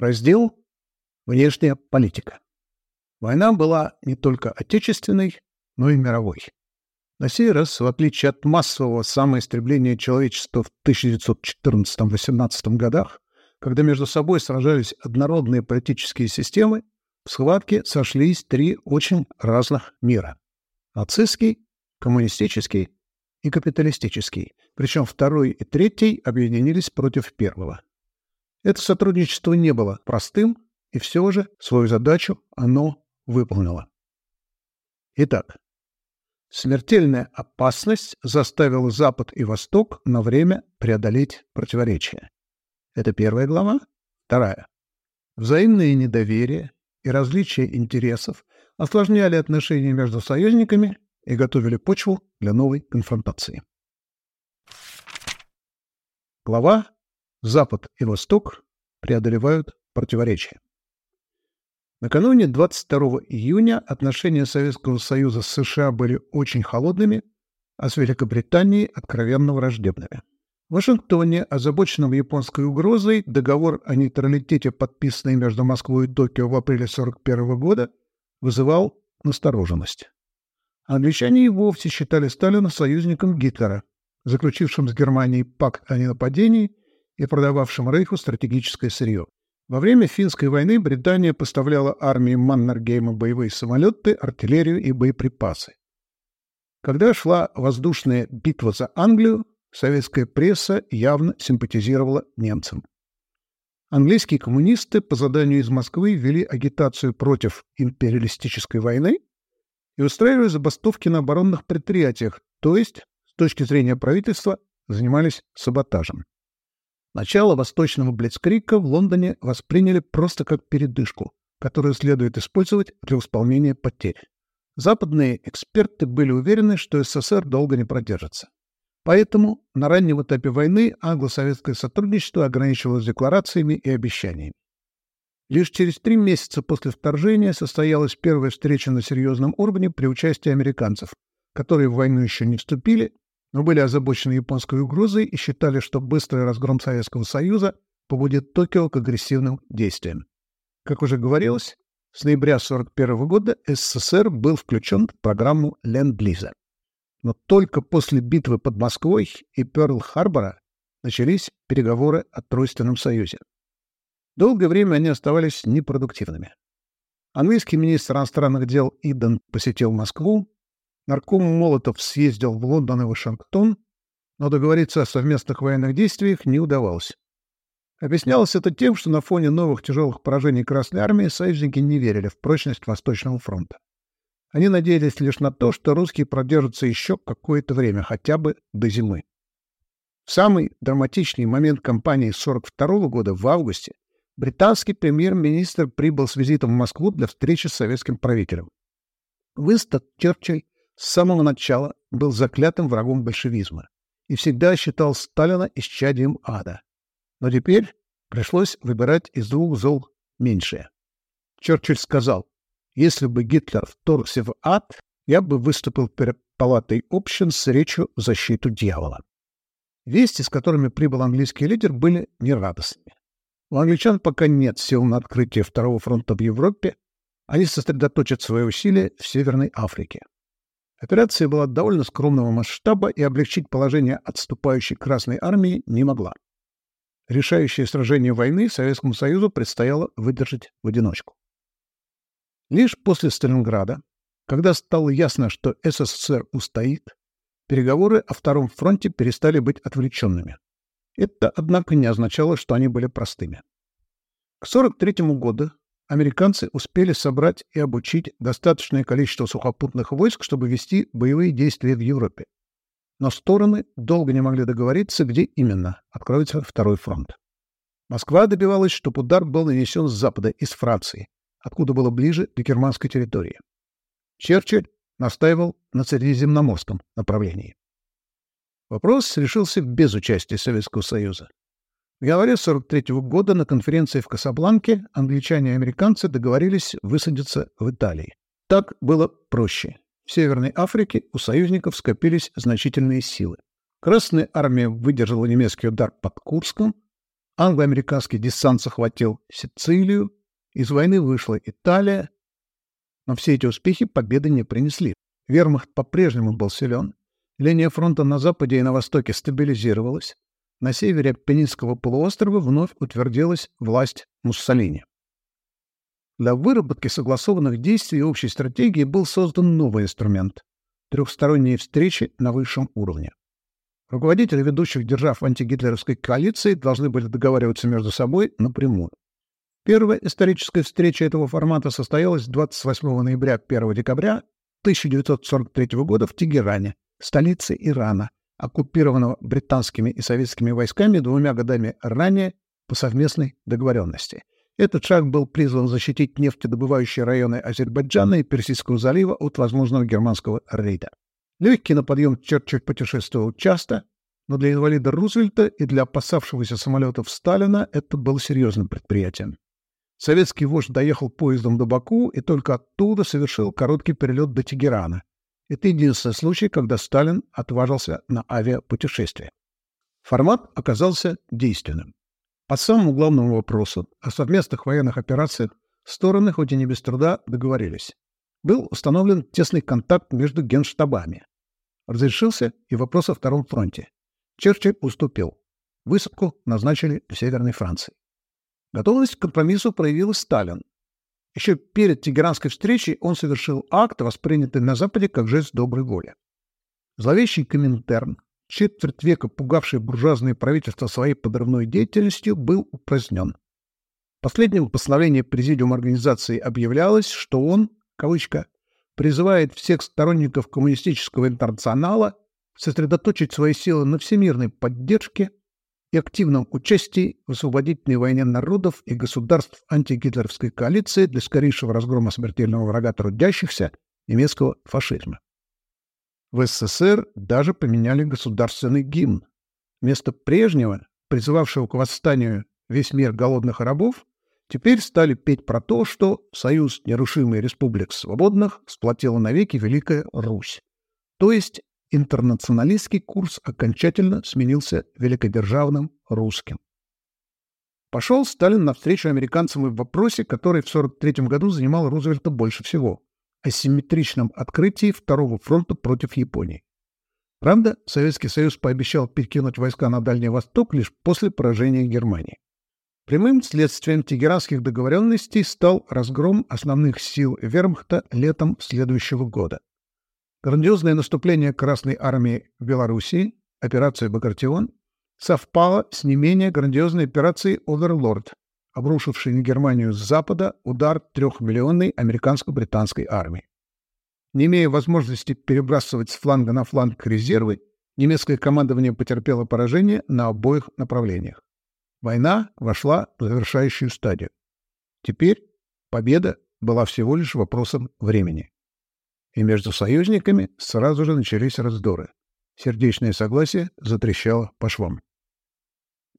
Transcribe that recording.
Раздел «Внешняя политика». Война была не только отечественной, но и мировой. На сей раз, в отличие от массового самоистребления человечества в 1914-18 годах, когда между собой сражались однородные политические системы, в схватке сошлись три очень разных мира. Нацистский, коммунистический и капиталистический, причем второй и третий объединились против первого. Это сотрудничество не было простым, и все же свою задачу оно выполнило. Итак, смертельная опасность заставила Запад и Восток на время преодолеть противоречия. Это первая глава. Вторая. Взаимное недоверие и различия интересов осложняли отношения между союзниками и готовили почву для новой конфронтации. Глава Запад и Восток преодолевают противоречия. Накануне 22 июня отношения Советского Союза с США были очень холодными, а с Великобританией откровенно враждебными. В Вашингтоне, озабоченном японской угрозой, договор о нейтралитете, подписанный между Москвой и Токио в апреле 1941 года, вызывал настороженность. Англичане и вовсе считали Сталина союзником Гитлера, заключившим с Германией пакт о ненападении и продававшим Рейху стратегическое сырье. Во время финской войны Британия поставляла армии Маннергейма боевые самолеты, артиллерию и боеприпасы. Когда шла воздушная битва за Англию, советская пресса явно симпатизировала немцам. Английские коммунисты по заданию из Москвы вели агитацию против империалистической войны и устраивали забастовки на оборонных предприятиях, то есть, с точки зрения правительства, занимались саботажем. Начало восточного блицкрика в Лондоне восприняли просто как передышку, которую следует использовать для восполнения потерь. Западные эксперты были уверены, что СССР долго не продержится. Поэтому на раннем этапе войны англо-советское сотрудничество ограничивалось декларациями и обещаниями. Лишь через три месяца после вторжения состоялась первая встреча на серьезном уровне при участии американцев, которые в войну еще не вступили но были озабочены японской угрозой и считали, что быстрый разгром Советского Союза побудит Токио к агрессивным действиям. Как уже говорилось, с ноября 1941 года СССР был включен в программу Ленд-Лиза. Но только после битвы под Москвой и Пёрл-Харбора начались переговоры о Тройственном Союзе. Долгое время они оставались непродуктивными. Английский министр иностранных дел Иден посетил Москву, Нарком Молотов съездил в Лондон и Вашингтон, но договориться о совместных военных действиях не удавалось. Объяснялось это тем, что на фоне новых тяжелых поражений Красной Армии союзники не верили в прочность Восточного фронта. Они надеялись лишь на то, что русские продержатся еще какое-то время, хотя бы до зимы. В самый драматичный момент кампании 1942 года, в августе, британский премьер-министр прибыл с визитом в Москву для встречи с советским правителем. Выстат Черчилль с самого начала был заклятым врагом большевизма и всегда считал Сталина исчадием ада. Но теперь пришлось выбирать из двух зол меньшее. Черчилль сказал, если бы Гитлер вторгся в ад, я бы выступил перед палатой общин с речью в защиту дьявола. Вести, с которыми прибыл английский лидер, были нерадостными. У англичан пока нет сил на открытие второго фронта в Европе, они сосредоточат свои усилия в Северной Африке. Операция была довольно скромного масштаба и облегчить положение отступающей Красной Армии не могла. Решающее сражение войны Советскому Союзу предстояло выдержать в одиночку. Лишь после Сталинграда, когда стало ясно, что СССР устоит, переговоры о Втором фронте перестали быть отвлеченными. Это, однако, не означало, что они были простыми. К 1943 году американцы успели собрать и обучить достаточное количество сухопутных войск, чтобы вести боевые действия в Европе. Но стороны долго не могли договориться, где именно откроется второй фронт. Москва добивалась, чтобы удар был нанесен с запада, из Франции, откуда было ближе к германской территории. Черчилль настаивал на Средиземноморском направлении. Вопрос решился без участия Советского Союза. В январе 43 года на конференции в Касабланке англичане и американцы договорились высадиться в Италии. Так было проще. В Северной Африке у союзников скопились значительные силы. Красная армия выдержала немецкий удар под Курском, Англо-американский десант захватил Сицилию, из войны вышла Италия, но все эти успехи победы не принесли. Вермахт по-прежнему был силен, линия фронта на западе и на востоке стабилизировалась, на севере Пенинского полуострова вновь утвердилась власть Муссолини. Для выработки согласованных действий и общей стратегии был создан новый инструмент — трехсторонние встречи на высшем уровне. Руководители ведущих держав антигитлеровской коалиции должны были договариваться между собой напрямую. Первая историческая встреча этого формата состоялась 28 ноября 1 декабря 1943 года в Тегеране, столице Ирана, оккупированного британскими и советскими войсками двумя годами ранее по совместной договоренности. Этот шаг был призван защитить нефтедобывающие районы Азербайджана и Персидского залива от возможного германского рейда. Легкий на подъем Черчилль путешествовал часто, но для инвалида Рузвельта и для опасавшегося самолетов Сталина это было серьезным предприятием. Советский вождь доехал поездом до Баку и только оттуда совершил короткий перелет до Тегерана. Это единственный случай, когда Сталин отважился на авиапутешествие. Формат оказался действенным. По самому главному вопросу о совместных военных операциях стороны, хоть и не без труда, договорились. Был установлен тесный контакт между генштабами. Разрешился и вопрос о Втором фронте. Черчилль уступил. Высадку назначили в Северной Франции. Готовность к компромиссу проявил Сталин. Еще перед Тегеранской встречей он совершил акт, воспринятый на Западе как жест доброй воли. Зловещий Коминтерн, четверть века пугавший буржуазное правительство своей подрывной деятельностью, был упразднен. В последнем постановлении организации объявлялось, что он, кавычка, призывает всех сторонников коммунистического интернационала сосредоточить свои силы на всемирной поддержке и активном участии в освободительной войне народов и государств антигитлеровской коалиции для скорейшего разгрома смертельного врага трудящихся немецкого фашизма. В СССР даже поменяли государственный гимн. Вместо прежнего, призывавшего к восстанию весь мир голодных рабов, Теперь стали петь про то, что Союз нерушимых республик свободных сплотила навеки Великая Русь. То есть интернационалистский курс окончательно сменился великодержавным русским. Пошел Сталин навстречу американцам в вопросе, который в 1943 году занимал Рузвельта больше всего – о симметричном открытии Второго фронта против Японии. Правда, Советский Союз пообещал перекинуть войска на Дальний Восток лишь после поражения Германии. Прямым следствием тегеранских договоренностей стал разгром основных сил Вермахта летом следующего года. Грандиозное наступление Красной Армии в Белоруссии, операция «Багратион», совпало с не менее грандиозной операцией «Оверлорд», обрушившей на Германию с запада удар трехмиллионной американско-британской армии. Не имея возможности перебрасывать с фланга на фланг резервы, немецкое командование потерпело поражение на обоих направлениях. Война вошла в завершающую стадию. Теперь победа была всего лишь вопросом времени. И между союзниками сразу же начались раздоры. Сердечное согласие затрещало по швам.